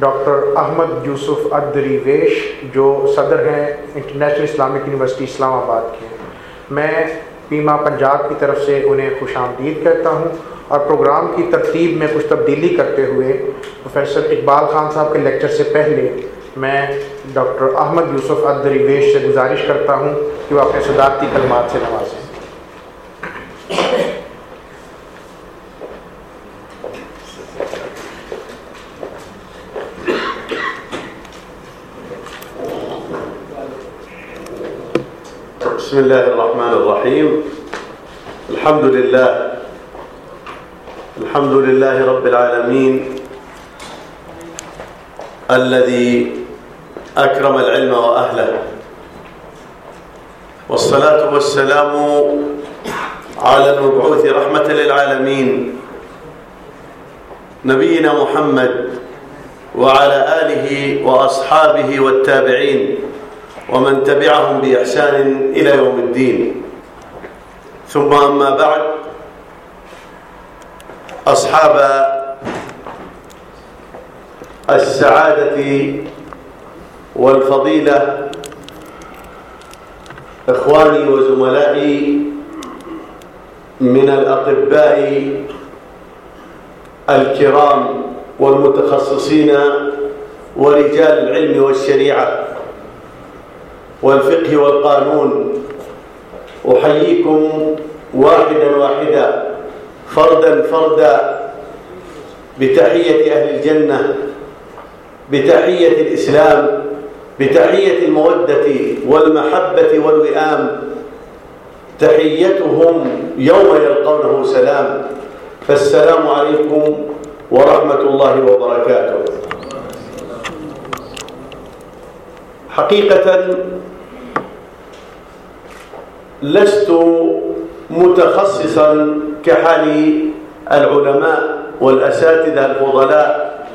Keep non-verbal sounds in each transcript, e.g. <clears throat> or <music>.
Doctor Ahmad یوسف ادریویش جو صدر ہیں international Islamic university Islamabad کے میں پیما پنجاب کی طرف سے انہیں خوش آمدید کرتا ہوں اور پروگرام کی ترتیب میں کچھ تبدیلی کرتے ہوئے پروفیسر اقبال خان صاحب کے لیکچر سے پہلے میں ڈاکٹر احمد یوسف ادریویش سے گزارش کرتا ہوں کہ وہ اپنے صدارتی کلمات سے نوازیں بسم الله الرحمن الرحيم الحمد لله. الحمد لله رب العالمين. الذي أكرم العلم وأهله. والصلاة والسلام على المبعوث رحمة للعالمين. نبينا محمد وعلى آله وأصحابه والتابعين ومن تبعهم بإحسان إلى يوم الدين. ثم أما بعد، أصحاب السعادة والفضيلة، إخواني وزملائي من الأطباء الكرام والمتخصصين ورجال العلم والشريعة والفقه والقانون أحييكم واحدا واحدا، فردا فردا، بتحية أهل الجنة، بتحية الإسلام، بتحية المودة والمحبة والوئام، تحيتهم يوم يلقونه سلام. فالسلام عليكم ورحمة الله وبركاته. حقيقة لست متخصصا كحال العلماء والأساتذة الفضلاء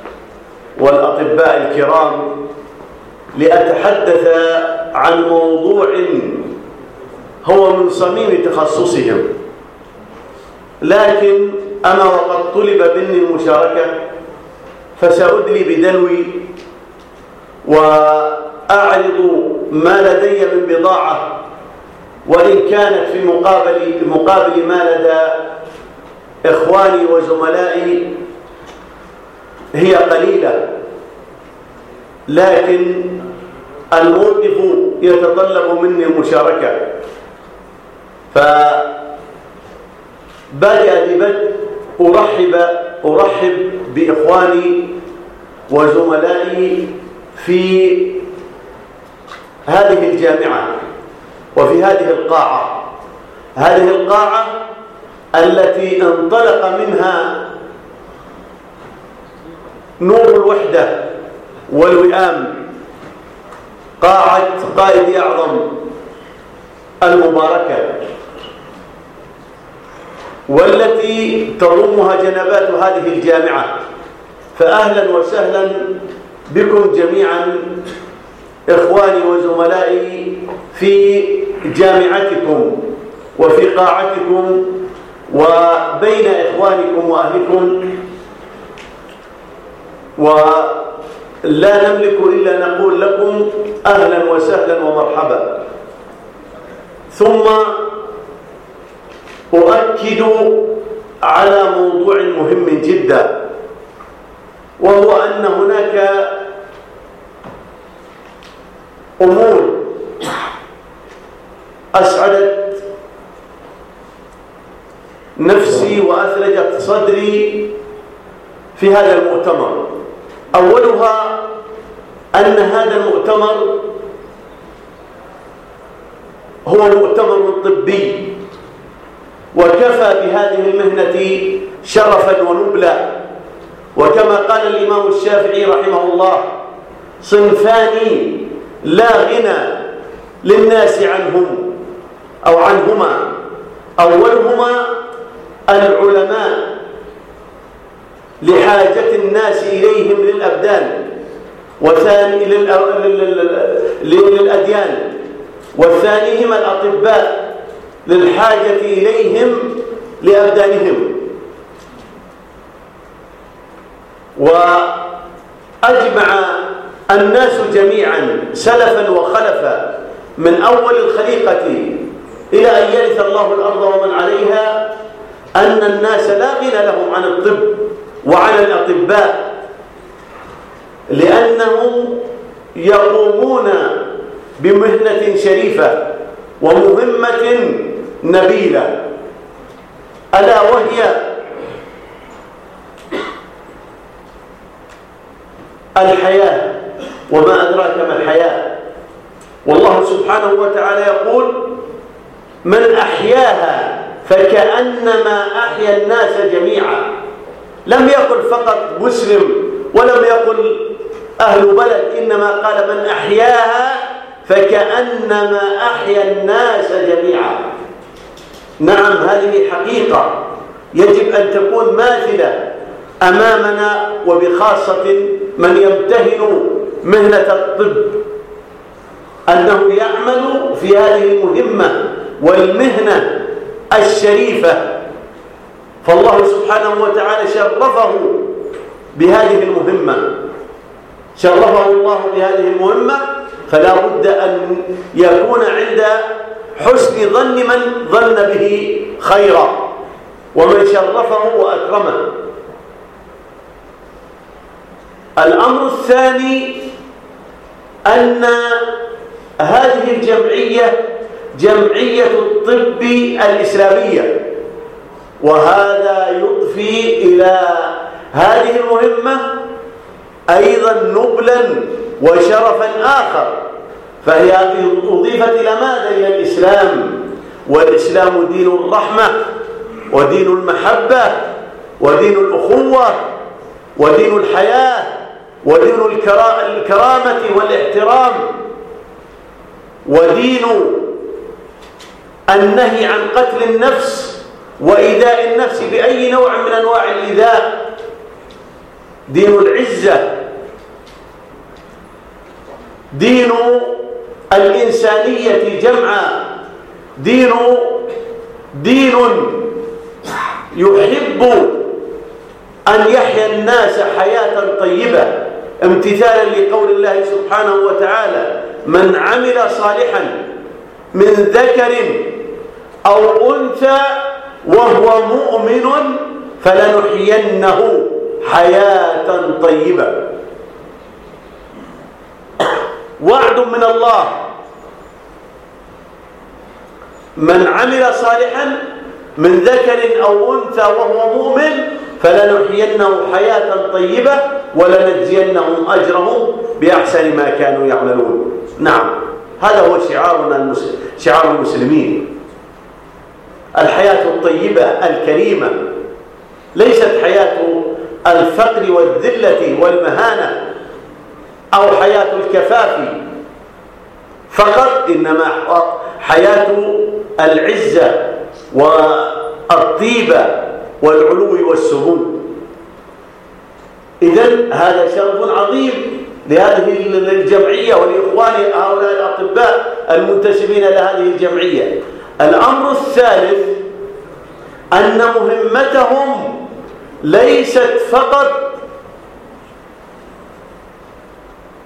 والأطباء الكرام لأتحدث عن موضوع هو من صميم تخصصهم. لكن أنا وقد طلب مني المشاركة فسأدلي بدلوي وأعرض ما لدي من بضاعة وإن كانت في مقابل, مقابل ما لدى إخواني وزملائي هي قليلة. لكن الموقف يتطلب مني المشاركة فبدأ ببدء أرحب, أرحب بإخواني وزملائي في هذه الجامعة. وفي هذه القاعة. هذه القاعة التي انطلق منها نور الوحدة والوئام. قاعة قائد أعظم المباركة. والتي تضمها جنبات هذه الجامعة. فأهلا وسهلا بكم جميعا، إخواني وزملائي، في جامعتكم وفي قاعتكم وبين إخوانكم وأهلكم ولا نملك إلا نقول لكم أهلا وسهلا ومرحبا. ثم أؤكد على موضوع مهم جدا، وهو أن هناك أمور أسعدت نفسي وأثلجت صدري في هذا المؤتمر. أولها أن هذا المؤتمر هو المؤتمر الطبي، وكفى بهذه المهنة شرفا ونبلا. وكما قال الإمام الشافعي رحمه الله صنفان لا غنى للناس عنهم. أو عنهما أولهما العلماء لحاجة الناس إليهم للأبدان وثاني للأديان والثانيهما الأطباء للحاجة إليهم لأبدانهم. أجمع الناس جميعا سلفا وخلفا من أول الخليقة إلى أن يرث الله الأرض ومن عليها أن الناس لا غنى لهم عن الطب وعن الأطباء، لأنهم يقومون بمهنة شريفة ومهمة نبيلة. ألا وهي الحياة، وما أدراك ما الحياة. والله سبحانه وتعالى يقول من أحياها فكأنما أحيا الناس جميعا. لم يقل فقط مسلم ولم يقل أهل بلد، إنما قال من أحياها فكأنما أحيا الناس جميعا. نعم، هذه حقيقة. يجب أن تكون ماثلة أمامنا، وبخاصة من يمتهن مهنة الطب، أنه يعمل في هذه المهمة. والمهنة الشريفة. فالله سبحانه وتعالى شرفه بهذه المهمة. شرفه الله بهذه المهمة. فلا بد أن يكون عند حسن ظن من ظن به خيرا. ومن شرفه وأكرمه. الأمر الثاني أن هذه الجمعية جمعية الطب الإسلامية وهذا يضفي إلى هذه المهمة أيضا نبلا وشرفا آخر، فهي أضيفت إلى ماذا؟ إلى الإسلام والإسلام دين الرحمة ودين المحبة ودين الأخوة ودين الحياة ودين الكرامة والاحترام ودين النهي عن قتل النفس وإيذاء النفس بأي نوع من أنواع الإيذاء. دين العزة. دين الإنسانية جمعا. دين دين يحب أن يحيا الناس حياة طيبة. امتثالا لقول الله سبحانه وتعالى من عمل صالحا من ذكر أو أنثى وهو مؤمن فلنحيينه حياة طيبة. وعد من الله. من عمل صالحا من ذكر أو أنثى وهو مؤمن فلنحيينه حياة طيبة ولنجزينهم أجرهم بأحسن ما كانوا يعملون. نعم، هذا هو شعارنا المسلم شعار المسلمين. الحياة الطيبة الكريمة. ليست حياة الفقر والذلة والمهانة أو حياة الكفاف فقط، إنما حياة العزة والطيبة والعلو والسمو إذن هذا شرف عظيم لهذه الجمعية ولإخوان هؤلاء الأطباء المنتسبين لهذه الجمعية. الأمر الثالث أن مهمتهم ليست فقط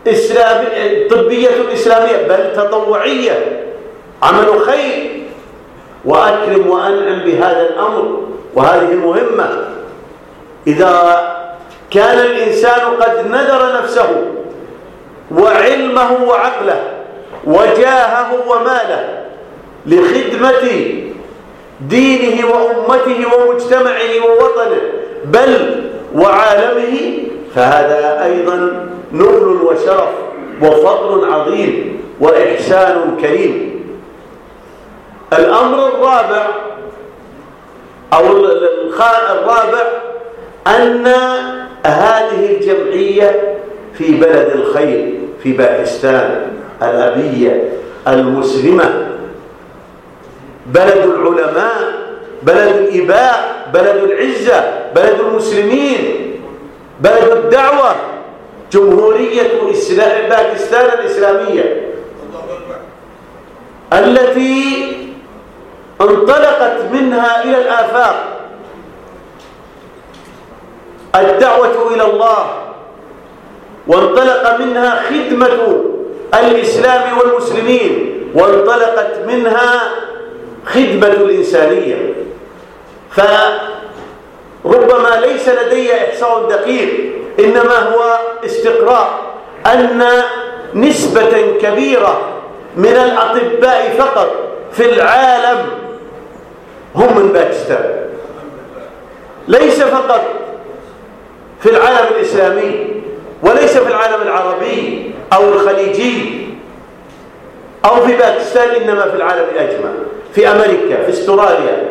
إسلام طبية إسلامية، بل تطوعية. عمل خير. وأكرم وأنعم بهذا الأمر وهذه المهمة. إذا كان الإنسان قد نذر نفسه وعلمه وعقله وجاهه وماله لخدمة دينه وأمته ومجتمعه ووطنه، بل وعالمه، فهذا أيضا نبل وشرف وفضل عظيم وإحسان كريم. الأمر الرابع أو الرابع أن هذه الجمعية في بلد الخير، في باكستان الأبية المسلمة بلد العلماء، بلد الإباء، بلد العزة، بلد المسلمين، بلد الدعوة، جمهورية باكستان الإسلامية. التي انطلقت منها إلى الآفاق. الدعوة إلى الله. وانطلق منها خدمة الإسلام والمسلمين. وانطلقت منها خدمة الإنسانية. فربما ليس لدي إحصاء دقيق، إنما هو استقراء. أن نسبة كبيرة من الأطباء فقط في العالم هم من باكستان. ليس فقط في العالم الإسلامي، وليس في العالم العربي أو الخليجي أو في باكستان، إنما في العالم الأجمع في أمريكا، في استراليا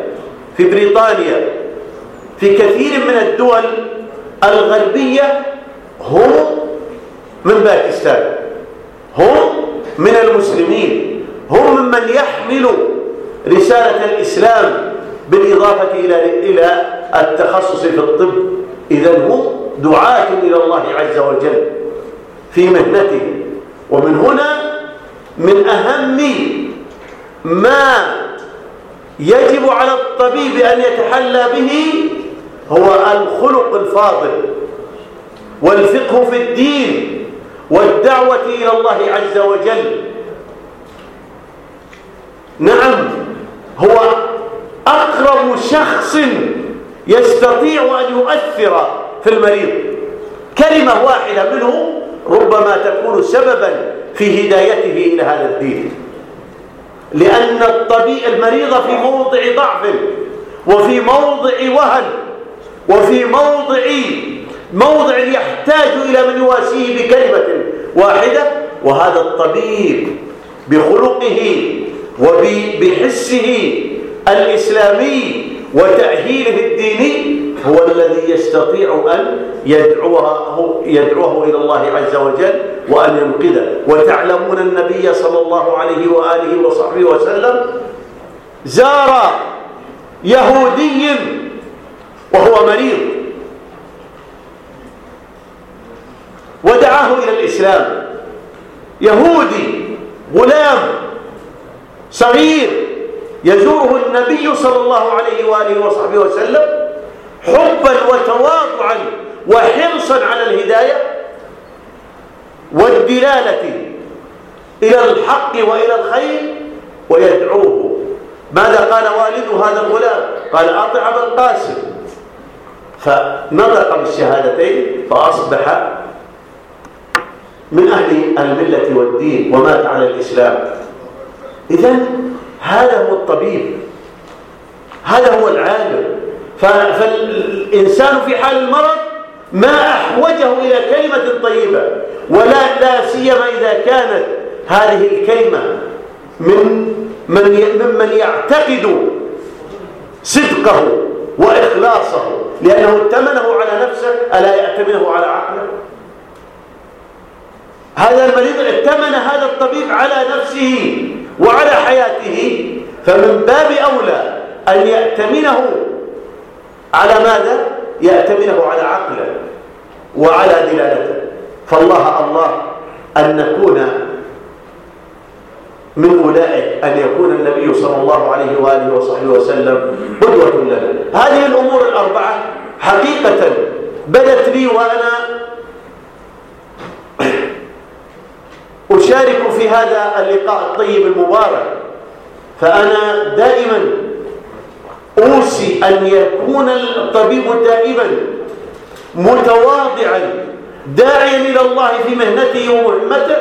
في بريطانيا، في كثير من الدول الغربية، هم من باكستان، هم من المسلمين، هم ممن يحملوا رسالة الإسلام بالإضافة إلى إلى التخصص في الطب. إذا هم دعاة إلى الله عز وجل في مهنته. ومن هنا من أهم ما يجب على الطبيب أن يتحلى به هو الخلق الفاضل والفقه في الدين والدعوة إلى الله عز وجل. نعم، هو أقرب شخص يستطيع أن يؤثر في المريض. كلمة واحدة منه ربما تكون سببا في هدايته إلى هذا الدين. لأن الطبيب المريض في موضع ضعف وفي موضع وهن وفي موضع موضع يحتاج إلى من يواسيه بكلمة واحدة، وهذا الطبيب بخلقه وبحسه الإسلامي وتأهيله الديني هو الذي يستطيع أن يدعوه, يدعوه إلى الله عز وجل وأن ينقذه. وتعلمون النبي صلى الله عليه وآله وصحبه وسلم زار يهودي وهو مريض. ودعاه إلى الإسلام. يهودي غلام صغير يزوره النبي صلى الله عليه وآله وصحبه وسلم حبا وتواضعا وحرصا على الهداية والدلالة إلى الحق وإلى الخير ويدعوه. ماذا قال والد هذا الغلام؟ قال أطع أبا القاسم فنطق بالشهادتين فأصبح من أهل الملة والدين ومات على الإسلام. إذن هذا هو الطبيب. هذا هو العالم فالإنسان في حال المرض ما أحوجه إلى كلمة طيبة، ولا لا سيما إذا كانت هذه الكلمة من من ممن يعتقد صدقه وإخلاصه، لأنه ائتمنه على نفسه، ألا يأتمنه على عقله؟ هذا المريض ائتمن هذا الطبيب على نفسه. وعلى حياته، فمن باب أولى أن يأتمنه على ماذا؟ يأتمنه على عقله وعلى دلالته فالله الله أن نكون من أولئك، أن يكون النبي صلى الله عليه وآله وصحبه وسلم قدوة لنا هذه الأمور الأربعة حقيقة بدت لي وأنا أشارك في هذا اللقاء الطيب المبارك. فأنا دائما أوصي أن يكون الطبيب دائما متواضعا، داعيا إلى الله في مهنته ومهمته،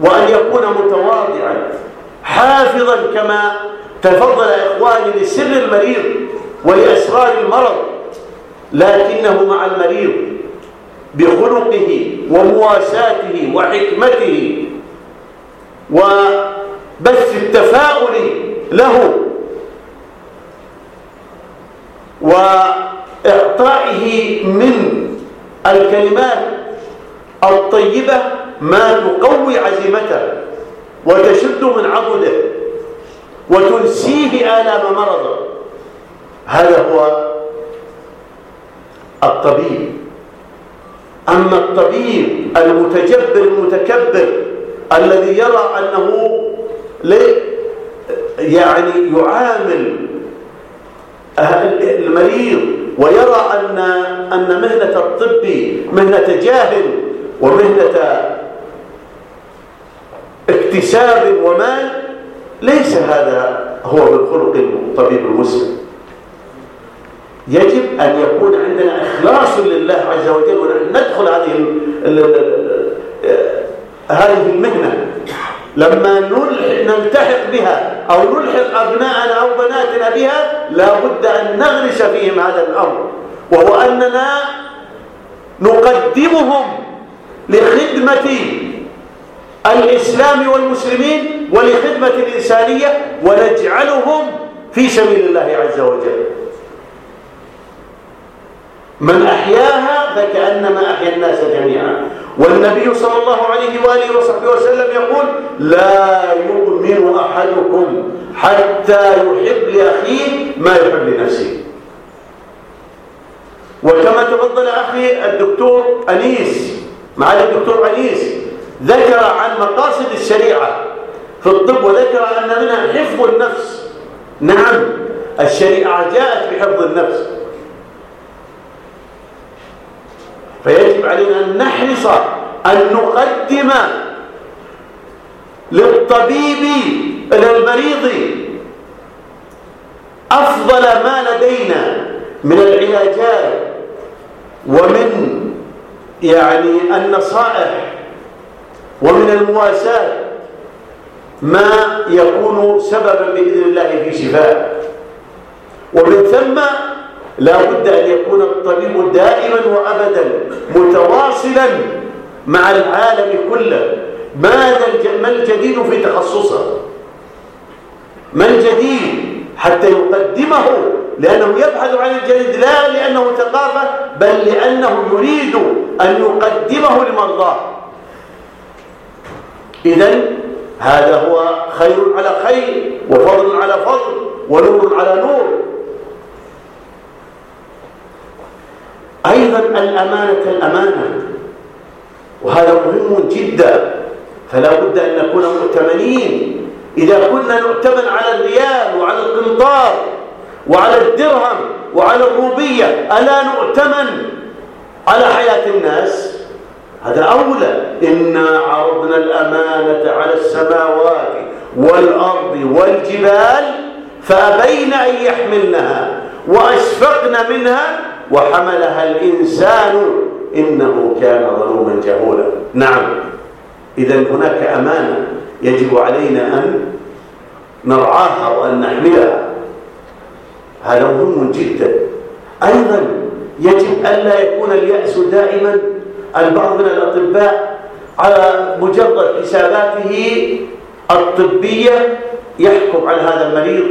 وأن يكون متواضعا، حافظا كما تفضل إخواني لسر المريض ولأسرار المرض، لكنه مع المريض. بخلقه ومواساته وحكمته وبث التفاؤل له وإعطائه من الكلمات الطيبة ما تقوي عزيمته وتشد من عضده وتنسيه آلام مرضه. هذا هو الطبيب. أما الطبيب المتجبر المتكبر الذي يرى أنه يعني يعامل المريض ويرى أن أن مهنة الطب مهنة جاهل ومهنة اكتساب ومال، ليس هذا هو من خلق الطبيب المسلم. يجب أن يكون عندنا إخلاص لله عز وجل هذه هذه المهنة. لما نلتحق بها أو نلحق أبناءنا أو بناتنا بها، لا بد أن نغرس فيهم هذا الأمر. وهو أننا نقدمهم لخدمة الإسلام والمسلمين ولخدمة الإنسانية ونجعلهم في سبيل الله عز وجل. من أحياها فكأنما أحيا الناس جميعا. والنبي صلى الله عليه وآله وصحبه وسلم يقول، لا يؤمن أحدكم حتى يحب لأخيه ما يحب لنفسه. وكما تفضل أخي الدكتور أنيس، معالي الدكتور أنيس، ذكر عن مقاصد الشريعة في الطب وذكر أن منها حفظ النفس. نعم، الشريعة جاءت بحفظ النفس. فيجب علينا أن نحرص أن نقدم للطبيب للمريض أفضل ما لدينا من العلاجات ومن يعني النصائح ومن المواساة ما يكون سببا بإذن الله في شفاء. ومن ثم لا بد أن يكون الطبيب دائما وأبدا متواصلا مع العالم كله. ماذا ما الجديد في تخصصه؟ ما الجديد حتى يقدمه؟ لأنه يبحث عن الجديد لا لأنه ثقافة، بل لأنه يريد أن يقدمه لمرضاه. إذا هذا هو خير على خير، وفضل على فضل، ونور على نور. أيضا الأمانة الأمانة، وهذا مهم جدا، فلا بد أن نكون مؤتمنين. إذا كنا نؤتمن على الريال وعلى القنطار وعلى الدرهم وعلى الروبية، ألا نؤتمن على حياة الناس؟ هذا أولى. إنا عرضنا الأمانة على السماوات والأرض والجبال، فأبين أن يحملنها، وأشفقن منها وحملها الإنسان إنه كان ظلوما جهولا. نعم. إذا هناك أمانة يجب علينا أن نرعاها وأن نحملها. هذا مهم جدا. أيضا يجب ألا يكون اليأس دائما. البعض من الأطباء على مجرد حساباته الطبية يحكم على هذا المريض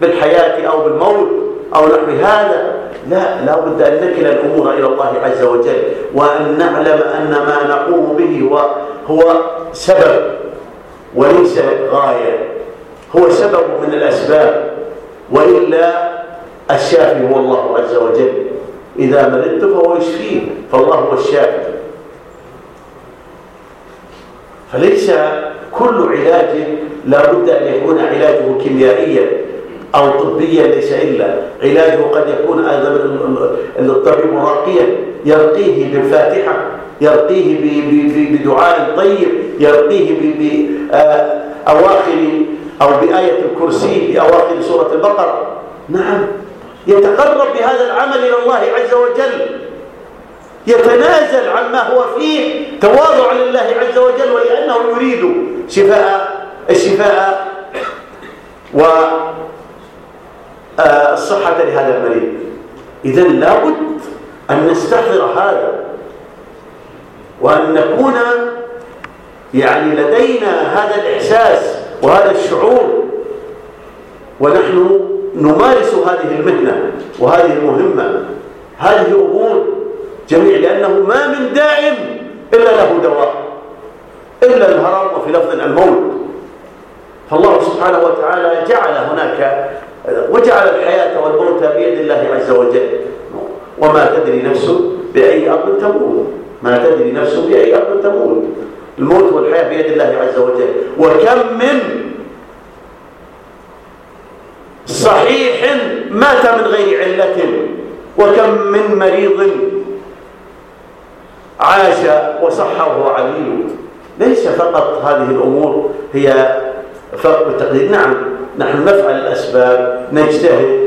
بالحياة أو بالموت. أو نحو هذا لا لا بد أن نكل الأمور إلى الله عز وجل وأن نعلم أن ما نقوم به هو, هو سبب وليس غاية. هو سبب من الأسباب وإلا الشافي هو الله عز وجل. إذا مرضت فهو يشفيه فالله هو الشافي. فليس كل علاج لا بد أن يكون علاجه كيميائيا. أو طبيا ليس إلا. علاجه قد يكون أيضا الطبيب راقيا يرقيه بالفاتحة، يرقيه بدعاء طيب، يرقيه بأواخر أو بآية الكرسي، بأواخر سورة البقرة. نعم. يتقرب بهذا العمل إلى الله عز وجل. يتنازل عما هو فيه، تواضع لله عز وجل ولأنه يريد شفاء الشفاء و والصحة لهذا المريض. إذا لابد أن نستحضر هذا وأن نكون يعني لدينا هذا الإحساس وهذا الشعور ونحن نمارس هذه المهنة وهذه المهمة. هذه أمور جميع، لأنه ما من دائم إلا له دواء، إلا الهرم وفي لفظ الموت. فالله سبحانه وتعالى جعل هناك وجعل الحياة والموت بيد الله عز وجل. وما تدري نفس بأي أرض تموت. ما تدري نفس بأي أرض تموت. الموت والحياة بيد الله عز وجل. وكم من صحيح مات من غير علة. وكم من مريض عاش وصح وهو عليل ليس فقط هذه الأمور هي فرق التقدير نعم. نحن نفعل الأسباب، نجتهد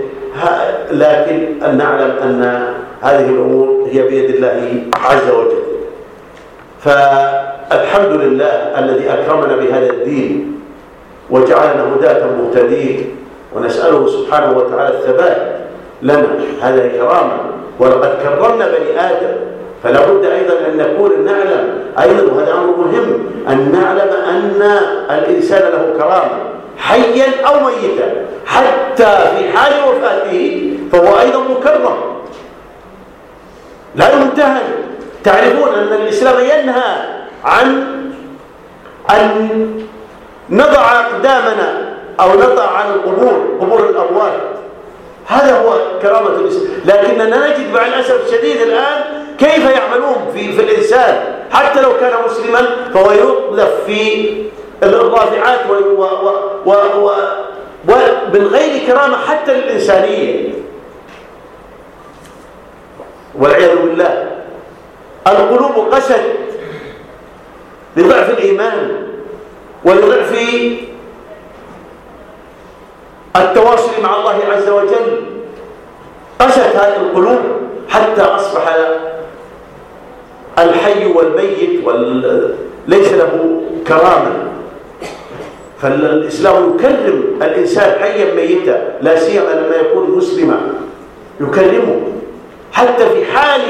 لكن أن نعلم أن هذه الأمور هي بيد الله عز وجل. فالحمد لله الذي أكرمنا بهذا الدين وجعلنا هداة مهتدين، ونسأله سبحانه وتعالى الثبات لنا هذا كرامة ولقد كرمنا بني آدم فلا بد أيضا أن نكون نعلم. أيضا، وهذا أمر مهم، أن نعلم أن الإنسان له كرامة. حيا أو ميتا حتى في حال وفاته فهو أيضا مكرم. لا يمتهن تعرفون أن الإسلام ينهى عن أن نضع أقدامنا أو نضع عن القبور قبور الأموات هذا هو كرامة الإسلام. لكننا نجد مع الأسف الشديد الآن كيف يعملون في, في الإنسان. حتى لو كان مسلما فهو يطلف في الرافعات ومن غير كرامة حتى للإنسانية والعياذ بالله. القلوب قست لضعف الإيمان ولضعف التواصل مع الله عز وجل. قست هذه القلوب حتى أصبح الحي والميت ليس له كرامة. فالإسلام يكرم الإنسان حيا ميتا، لا سيما لما يكون مسلما. يكرمه. حتى في حال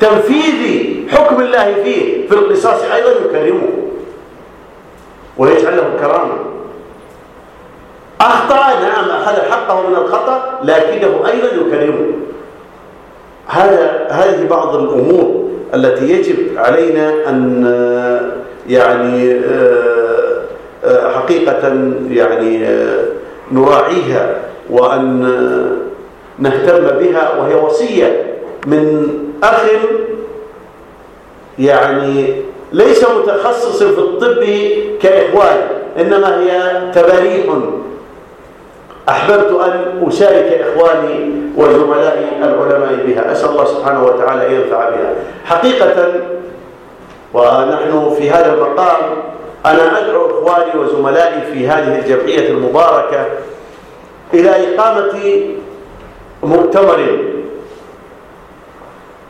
تنفيذ حكم الله فيه، في القصاص أيضا يكرمه. ويجعل له كرامة. أخطأ، نعم، أخذ حقه من الخطأ، لكنه أيضا يكرمه. هذا، هذه بعض الأمور التي يجب علينا أن، يعني حقيقة، يعني نراعيها وأن نهتم بها وهي وصية من أخ، يعني، ليس متخصص في الطب كإخوان، إنما هي تباريح. أحببت أن أشارك إخواني وزملائي العلماء بها. أسأل الله سبحانه وتعالى أن ينفع بها. حقيقة، ونحن في هذا المقام أنا أدعو إخواني وزملائي في هذه الجمعية المباركة إلى إقامة مؤتمر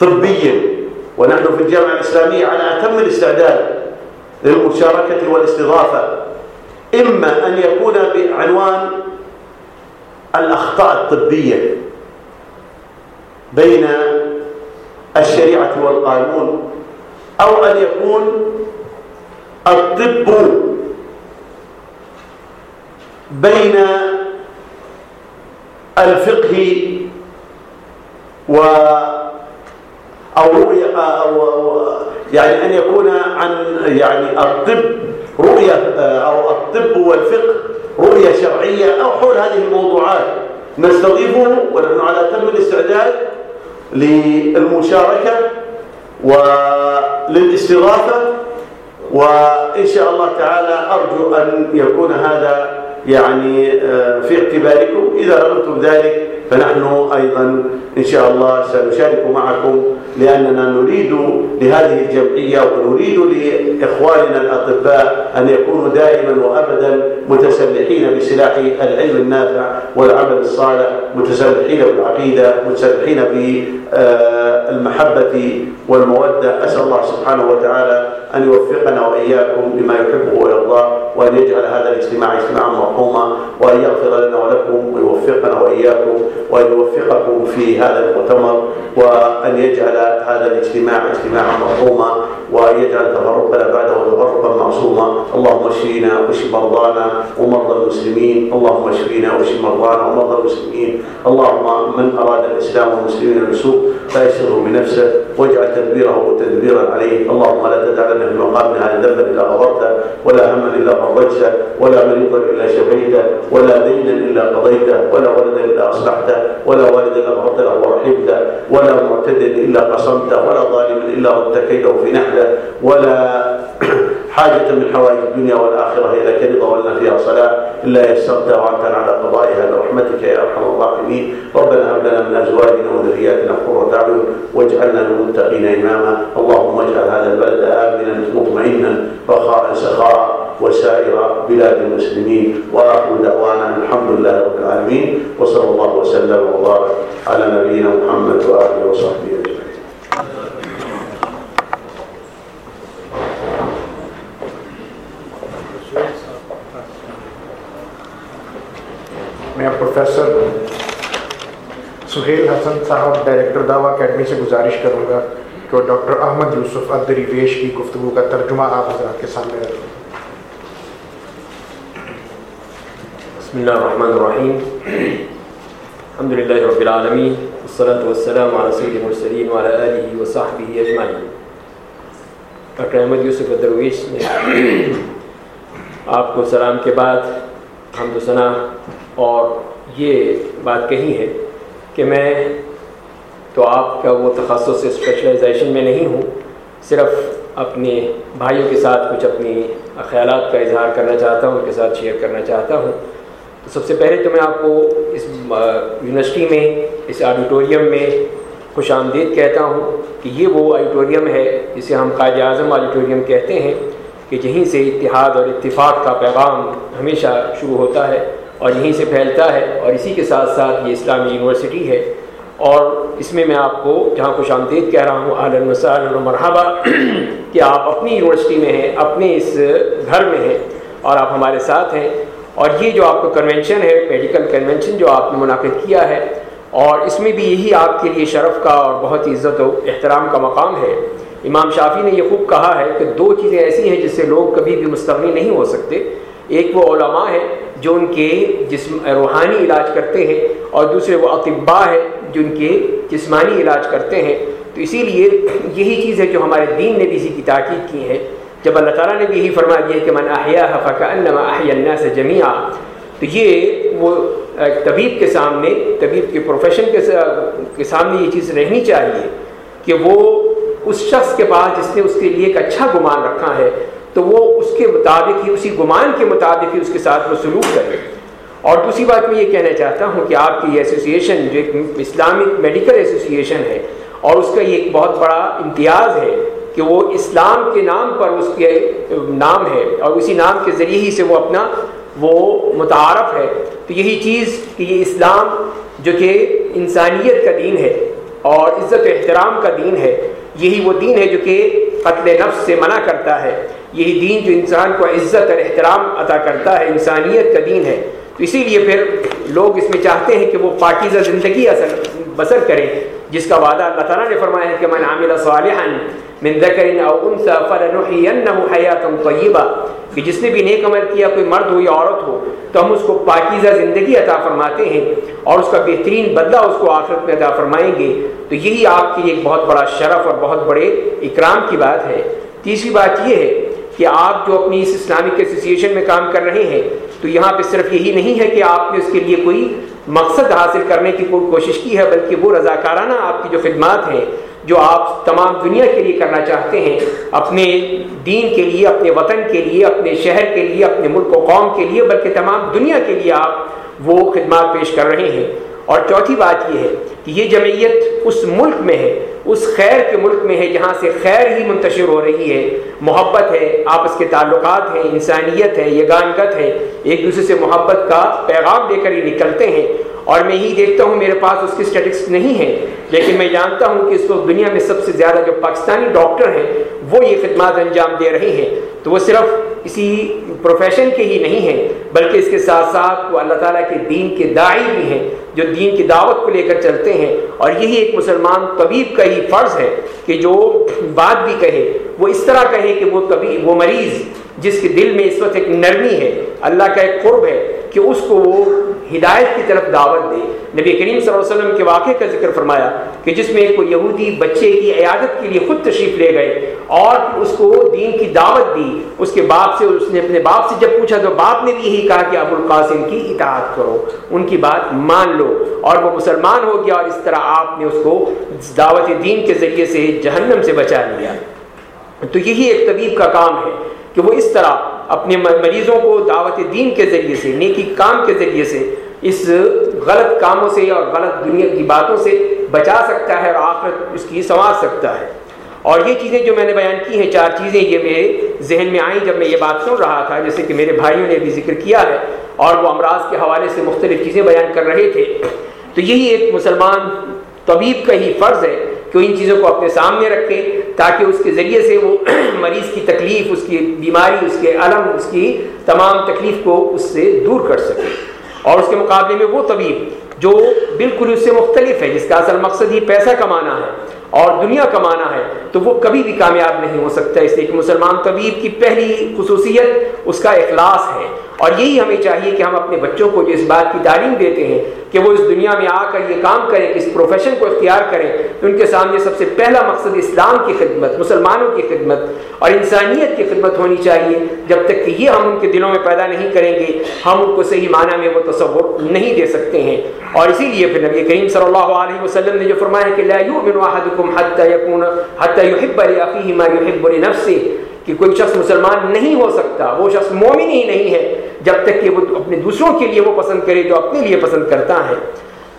طبي، ونحن في الجامعة الإسلامية على أتم الاستعداد للمشاركة والاستضافة، إما أن يكون بعنوان الأخطاء الطبية بين الشريعة والقانون، أو أن يكون الطب بين الفقه و أو رؤية، أو يعني أن يكون عن يعني الطب رؤية، أو الطب والفقه رؤية شرعية، أو حول هذه الموضوعات. نستضيفه ونحن على تم الاستعداد للمشاركة وللاستضافة. وإن شاء الله تعالى أرجو أن يكون هذا يعني في اعتباركم. إذا رغبتم ذلك فنحن أيضا إن شاء الله سنشارك معكم، لأننا نريد لهذه الجمعية ونريد لإخواننا الأطباء أن يكونوا دائما وأبدا متسلحين بسلاح العلم النافع والعمل الصالح متسلحين بالعقيدة متسلحين بالعقيدة المحبة والمودة. أسأل الله سبحانه وتعالى أن يوفقنا وإياكم لما يحبه ويرضاه وأن يجعل هذا الاجتماع اجتماعا مرحوما وأن يغفر لنا ولكم ويوفقنا وإياكم وأن يوفقكم في هذا المؤتمر وأن يجعل هذا الاجتماع اجتماعا مرحوما وأن يجعل تفرقنا بعده تفرقا معصوما اللهم اشفينا واشف مرضانا ومرضى المسلمين اللهم اشفينا واشف مرضانا ومرضى المسلمين اللهم من أراد الإسلام والمسلمين بسوء فيسره بنفسه واجعل تدبيره تدبيرا عليه اللهم لا تدع لنا في مقامنا هذا ذنبا إلا غفرته ولا هما إلا فرجته ولا مريضا إلا شفيته ولا دينا إلا قضيته ولا ولدا إلا أصلحته ولا والدا إلا غفرت له ورحمته ولا معتد إلا قصمته ولا ظالم إلا ردت كيده في نحره نحله ولا <clears throat> حاجة من حوائج الدنيا والآخرة. هي لك رضا ولنا فيها صلاة، إلا يسرتها وأنت على قضائها برحمتك يا أرحم الراحمين. ربنا هب لنا من أزواجنا وذرياتنا قرة أعين، واجعلنا للمتقين إماما. اللهم اجعل هذا البلد آمنا، مطمئنا رخاء سخاء، وسائر بلاد المسلمين. وآخر دعوانا الحمد لله رب العالمين. وصلى الله وسلم وبارك على نبينا محمد وآله وصحبه أجمعين میں پروفیسر حسن صاحب ڈائریکٹر دعویٰ اکیڈمی سے گزارش کروں گا کہ وہ ڈاکٹر احمد یوسف الدریویش کی گفتگو کا ترجمہ آپ حضرات کے سامنے رکھیں۔ بسم اللہ الرحمن الرحیم۔ الحمد للہ رب العالمین، والصلاة والسلام على سید المرسلین وعلى آلہ وصحبہ اجمعین۔ ڈاکٹر احمد یوسف الدرویش نے آپ کو سلام کے بعد حمد و ثنا اور یہ بات کہی ہے کہ میں تو آپ کا وہ تخصص اسپیشلائزیشن میں نہیں ہوں، صرف اپنے بھائیوں کے ساتھ کچھ اپنی خیالات کا اظہار کرنا چاہتا ہوں، ان کے ساتھ شیئر کرنا چاہتا ہوں۔ تو سب سے پہلے تو میں آپ کو اس یونیورسٹی میں، اس آڈیٹوریم میں خوش آمدید کہتا ہوں کہ یہ وہ آڈیٹوریم ہے جسے ہم قائد اعظم آڈیٹوریم کہتے ہیں کہ یہیں سے اتحاد اور اتفاق کا پیغام ہمیشہ شروع ہوتا ہے۔ اور یہیں سے پھیلتا ہے اور اسی کے ساتھ ساتھ یہ اسلامی یونیورسٹی ہے اور اس میں میں آپ کو جہاں خوش آمدید کہہ رہا ہوں عالم وسلم مرحبا، <clears throat> کہ آپ اپنی یونیورسٹی میں ہیں، اپنے اس گھر میں ہیں اور آپ ہمارے ساتھ ہیں اور یہ جو آپ کو کنونشن ہے میڈیکل کنونشن جو آپ نے منعقد کیا ہے اور اس میں بھی یہی آپ کے لیے شرف کا اور بہت عزت و احترام کا مقام ہے۔ امام شافی نے یہ خوب کہا ہے کہ دو چیزیں ایسی ہیں جس سے لوگ کبھی بھی مستغنی نہیں ہو سکتے۔ ایک وہ علماء ہے جو ان کے جسم روحانی علاج کرتے ہیں اور دوسرے وہ اطباء ہے جو ان کے جسمانی علاج کرتے ہیں۔ تو اسی لیے یہی چیز ہے جو ہمارے دین نے بھی اسی کی تاکید کی ہے۔ جب اللہ تعالیٰ نے بھی یہی فرما دیا کہ من احیاء فکأنما احیا الناس جميعا تو یہ وہ طبیب کے سامنے، طبیب کے پروفیشن کے سامنے یہ چیز رہنی چاہیے کہ وہ اس شخص کے پاس جس نے اس کے لیے ایک اچھا گمان رکھا ہے تو وہ اس کے مطابق ہی، اسی گمان کے مطابق ہی اس کے ساتھ وہ سلوک کرے اور دوسری بات میں یہ کہنا چاہتا ہوں کہ آپ کی یہ ایسوسیشن جو ایک اسلامک میڈیکل ایسوسیشن ہے اور اس کا یہ ایک بہت بڑا امتیاز ہے کہ وہ اسلام کے نام پر اس کے نام ہے اور اسی نام کے ذریعے ہی سے وہ اپنا وہ متعارف ہے۔ تو یہی چیز کہ یہ اسلام جو کہ انسانیت کا دین ہے اور عزت و احترام کا دین ہے یہی وہ دین ہے جو کہ قتل نفس سے منع کرتا ہے۔ یہی دین جو انسان کو عزت اور احترام عطا کرتا ہے، انسانیت کا دین ہے۔ تو اسی لیے پھر لوگ اس میں چاہتے ہیں کہ وہ پاکیزہ زندگی اثر بسر کریں، جس کا وعدہ اللہ تعالیٰ نے فرمایا ہے کہ من عامل صالحا من ذکر او انثى فلنحيينه حیاتا طیبہ۔ کہ جس نے بھی نیک عمل کیا، کوئی مرد ہو یا عورت ہو، تو ہم اس کو پاکیزہ زندگی عطا فرماتے ہیں اور اس کا بہترین بدلہ اس کو آخرت میں عطا فرمائیں گے۔ تو یہی آپ کے لیے ایک بہت بڑا شرف اور بہت بڑے اکرام کی بات ہے۔ تیسری بات یہ ہے کہ آپ جو اپنی اس اسلامک ایسوسیشن میں کام کر رہے ہیں، تو یہاں پہ صرف یہی نہیں ہے کہ آپ نے اس کے لیے کوئی مقصد حاصل کرنے کی کوئی کوشش کی ہے، بلکہ وہ رضاکارانہ آپ کی جو خدمات ہیں، جو آپ تمام دنیا کے لیے کرنا چاہتے ہیں، اپنے دین کے لیے، اپنے وطن کے لیے، اپنے شہر کے لیے، اپنے ملک و قوم کے لیے، بلکہ تمام دنیا کے لیے آپ وہ خدمات پیش کر رہے ہیں۔ اور چوتھی بات یہ ہے کہ یہ جمعیت اس ملک میں ہے اس خیر کے ملک میں ہے جہاں سے خیر ہی منتشر ہو رہی ہے۔ محبت ہے، آپس کے تعلقات ہیں، انسانیت ہے یگانگت ہے۔ ایک دوسرے سے محبت کا پیغام دے کر ہی نکلتے ہیں۔ اور میں یہی دیکھتا ہوں، میرے پاس اس کی اسٹیٹکس نہیں ہے۔ لیکن میں جانتا ہوں کہ اس وقت دنیا میں سب سے زیادہ جو پاکستانی ڈاکٹر ہیں، وہ یہ خدمات انجام دے رہے ہیں۔ تو وہ صرف اسی پروفیشن کے ہی نہیں ہیں، بلکہ اس کے ساتھ ساتھ وہ اللہ تعالیٰ کے دین کے داعی بھی ہیں۔ جو دین کی دعوت کو لے کر چلتے ہیں، اور یہی ایک مسلمان طبیب کا ہی فرض ہے کہ جو بات بھی کہے، وہ اس طرح کہے کہ وہ طبیب، وہ مریض جس کے دل میں اس وقت ایک نرمی ہے، اللہ کا ایک قرب ہے کہ اس کو وہ ہدایت کی طرف دعوت دے۔ نبی کریم صلی اللہ علیہ وسلم کے واقعے کا ذکر فرمایا کہ جس میں کوئی یہودی بچے کی عیادت کے لیے خود تشریف لے گئے اور اس کو دین کی دعوت دی، اس کے باپ سے، اس نے اپنے باپ سے جب پوچھا تو باپ نے بھی یہی کہا کہ ابو القاسم کی اطاعت کرو، ان کی بات مان لو اور وہ مسلمان ہو گیا اور اس طرح آپ نے اس کو دعوت دین کے ذریعے سے جہنم سے بچا لیا۔ تو یہی ایک طبیب کا کام ہے کہ وہ اس طرح اپنے مریضوں کو دعوت دین کے ذریعے سے، نیکی کام کے ذریعے سے اس غلط کاموں سے اور غلط دنیا کی باتوں سے بچا سکتا ہے اور آخرت اس کی سنوار سکتا ہے۔ اور یہ چیزیں جو میں نے بیان کی ہیں، چار چیزیں یہ میرے ذہن میں آئیں جب میں یہ بات سن رہا تھا، جیسے کہ میرے بھائیوں نے بھی ذکر کیا ہے اور وہ امراض کے حوالے سے مختلف چیزیں بیان کر رہے تھے۔ تو یہی ایک مسلمان طبیب کا ہی فرض ہے کہ ان چیزوں کو اپنے سامنے رکھے تاکہ اس کے ذریعے سے وہ <clears throat> مریض کی تکلیف، اس کی بیماری، اس کے علم اس کی تمام تکلیف کو اس سے دور کر سکے۔ اور اس کے مقابلے میں وہ طبیب جو بالکل اس سے مختلف ہے، جس کا اصل مقصد ہی پیسہ کمانا ہے اور دنیا کمانا ہے، تو وہ کبھی بھی کامیاب نہیں ہو سکتا۔ اس لیے کہ مسلمان طبیب کی پہلی خصوصیت اس کا اخلاص ہے۔ اور یہی ہمیں چاہیے کہ ہم اپنے بچوں کو جو اس بات کی تعلیم دیتے ہیں کہ وہ اس دنیا میں آ کر یہ کام کریں اس پروفیشن کو اختیار کریں، تو ان کے سامنے سب سے پہلا مقصد اسلام کی خدمت، مسلمانوں کی خدمت اور انسانیت کی خدمت ہونی چاہیے۔ جب تک کہ یہ ہم ان کے دلوں میں پیدا نہیں کریں گے، ہم ان کو صحیح معنی میں وہ تصور نہیں دے سکتے ہیں۔ اور اسی لیے پھر نبی کریم صلی اللہ علیہ وسلم نے جو فرمایا کہ لا يؤمن احدكم حتى يكون حتى يحب لاخيه ما يحب لنفسه، کہ کوئی شخص مسلمان نہیں ہو سکتا، وہ شخص مومن ہی نہیں ہے۔ جب تک کہ وہ اپنے دوسروں کے لیے وہ پسند کرے تو اپنے لیے پسند کرتا ہے۔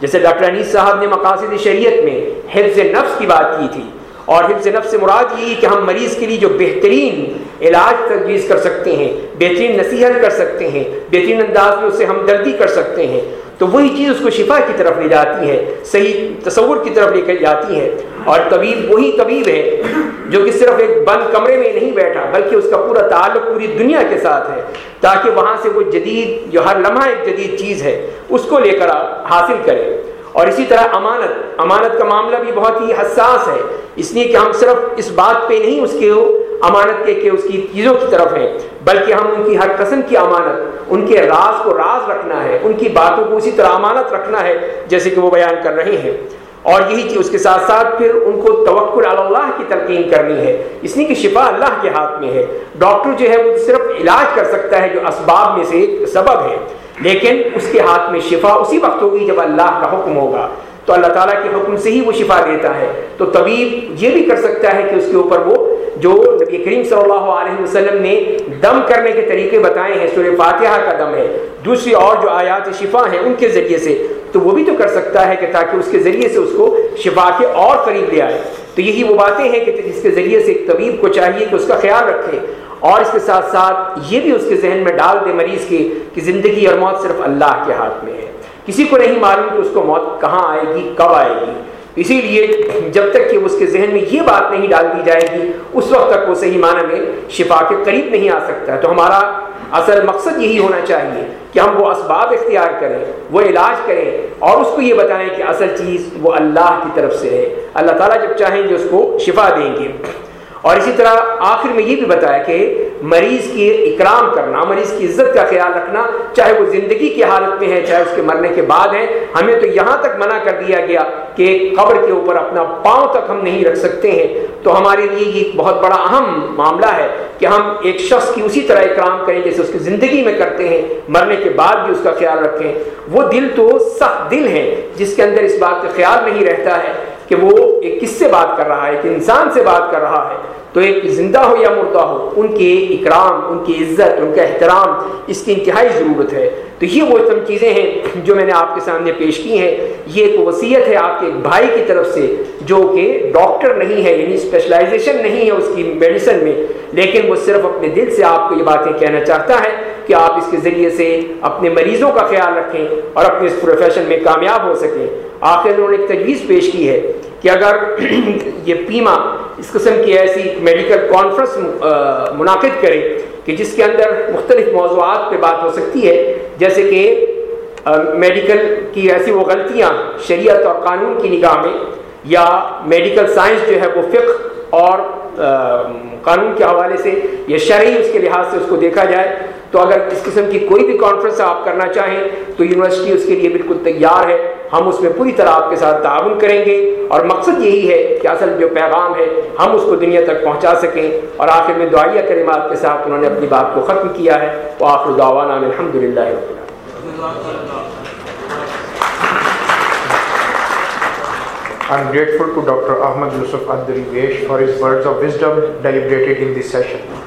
جیسے ڈاکٹر انیس صاحب نے مقاصد شریعت میں حفظ نفس کی بات کی تھی۔ اور حفظ نفس سے مراد یہی کہ ہم مریض کے لیے جو بہترین علاج تجویز کر سکتے ہیں، بہترین نصیحت کر سکتے ہیں، بہترین انداز میں اسے ہمدردی کر سکتے ہیں، تو وہی چیز اس کو شفا کی طرف لے جاتی ہے، صحیح تصور کی طرف لے کر جاتی ہے۔ اور طبیب وہی طبیب ہے جو کہ صرف ایک بند کمرے میں نہیں بیٹھا، بلکہ اس کا پورا تعلق پوری دنیا کے ساتھ ہے، تاکہ وہاں سے وہ جدید، جو ہر لمحہ ایک جدید چیز ہے، اس کو لے کر حاصل کرے۔ اور اسی طرح امانت امانت کا معاملہ بھی بہت ہی حساس ہے۔ اس لیے کہ ہم صرف اس بات پہ نہیں اس کے امانت کے کہ اس کی چیزوں کی طرف ہیں، بلکہ ہم ان کی ہر قسم کی امانت، ان کے راز کو راز رکھنا ہے، ان کی باتوں کو اسی طرح امانت رکھنا ہے، جیسے کہ وہ بیان کر رہے ہیں۔ اور یہی چیز اس کے ساتھ ساتھ پھر ان کو توکل اللہ کی تلقین کرنی ہے۔ اس لیے کہ شفا اللہ کے ہاتھ میں ہے۔ ڈاکٹر جو ہے وہ صرف علاج کر سکتا ہے جو اسباب میں سے ایک سبب ہے۔ لیکن اس کے ہاتھ میں شفا اسی وقت ہوگی جب اللہ کا حکم ہوگا۔ تو اللہ تعالیٰ کے حکم سے ہی وہ شفا دیتا ہے۔ تو طبیب یہ بھی کر سکتا ہے کہ اس کے اوپر وہ جو نبی کریم صلی اللہ علیہ وسلم نے دم کرنے کے طریقے بتائے ہیں، سورہ فاتحہ کا دم ہے۔ دوسری اور جو آیات شفا ہیں ان کے ذریعے سے، تو وہ بھی تو کر سکتا ہے کہ تاکہ اس کے ذریعے سے اس کو شفا کے اور قریب لے آئے۔ تو یہی وہ باتیں ہیں کہ جس کے ذریعے سے ایک طبیب کو چاہیے کہ اس کا خیال رکھے۔ اور اس کے ساتھ ساتھ یہ بھی اس کے ذہن میں ڈال دے مریض کے کہ زندگی اور موت صرف اللہ کے ہاتھ میں ہے۔ کسی کو نہیں معلوم کہ اس کو موت کہاں آئے گی، کب آئے گی۔ اسی لیے جب تک کہ اس کے ذہن میں یہ بات نہیں ڈال دی جائے گی، اس وقت تک وہ صحیح معنی میں شفا کے قریب نہیں آ سکتا۔ تو ہمارا اصل مقصد یہی ہونا چاہیے کہ ہم وہ اسباب اختیار کریں، وہ علاج کریں اور اس کو یہ بتائیں کہ اصل چیز وہ اللہ کی طرف سے ہے۔ اللہ تعالیٰ جب چاہیں گے اس کو شفا دیں گے۔ اور اسی طرح آخر میں یہ بھی بتایا کہ مریض کی اکرام کرنا، مریض کی عزت کا خیال رکھنا چاہے وہ زندگی کی حالت میں ہے، چاہے اس کے مرنے کے بعد ہے ہمیں تو یہاں تک منع کر دیا گیا کہ قبر کے اوپر اپنا پاؤں تک ہم نہیں رکھ سکتے ہیں۔ تو ہمارے لیے یہ بہت بڑا اہم معاملہ ہے کہ ہم ایک شخص کی اسی طرح اکرام کریں جیسے اس کی زندگی میں کرتے ہیں، مرنے کے بعد بھی اس کا خیال رکھیں۔ وہ دل تو سخت دل ہے جس کے اندر اس بات کا خیال نہیں رہتا ہے کہ وہ ایک کس سے بات کر رہا ہے، ایک انسان سے بات کر رہا ہے، تو ایک زندہ ہو یا مردہ ہو، ان کے اکرام، ان کی عزت، ان کا احترام، اس کی انتہائی ضرورت ہے۔ تو یہ وہ تم چیزیں ہیں جو میں نے آپ کے سامنے پیش کی ہیں۔ یہ ایک وصیت ہے آپ کے ایک بھائی کی طرف سے، جو کہ ڈاکٹر نہیں ہے یعنی اسپیشلائزیشن نہیں ہے اس کی میڈیسن میں، لیکن وہ صرف اپنے دل سے آپ کو یہ باتیں کہنا چاہتا ہے۔ کہ آپ اس کے ذریعے سے اپنے مریضوں کا خیال رکھیں اور اپنے اس پروفیشن میں کامیاب ہو سکیں۔ آخر انہوں نے ایک تجویز پیش کی ہے کہ اگر <clears throat> یہ پیما اس قسم کی ایسی میڈیکل کانفرنس منعقد کرے کہ جس کے اندر مختلف موضوعات پہ بات ہو سکتی ہے، جیسے کہ میڈیکل کی ایسی وہ غلطیاں شریعت اور قانون کی نگاہ میں یا میڈیکل سائنس جو ہے وہ فقہ اور قانون کے حوالے سے یا شرعی اس کے لحاظ سے اس کو دیکھا جائے تو اگر اس قسم کی کوئی بھی کانفرنس آپ کرنا چاہیں تو یونیورسٹی اس کے لیے بالکل تیار ہے۔ ہم اس میں پوری طرح آپ کے ساتھ تعاون کریں گے اور مقصد یہی ہے کہ اصل جو پیغام ہے ہم اس کو دنیا تک پہنچا سکیں اور آخر میں دعائیہ کلمات کے ساتھ انہوں نے اپنی بات کو ختم کیا ہے۔ وہ آخر دعوانا الحمد للہ I'm grateful to Dr. Ahmad Yusuf Ad-Darivesh for his words of wisdom deliberated in this session.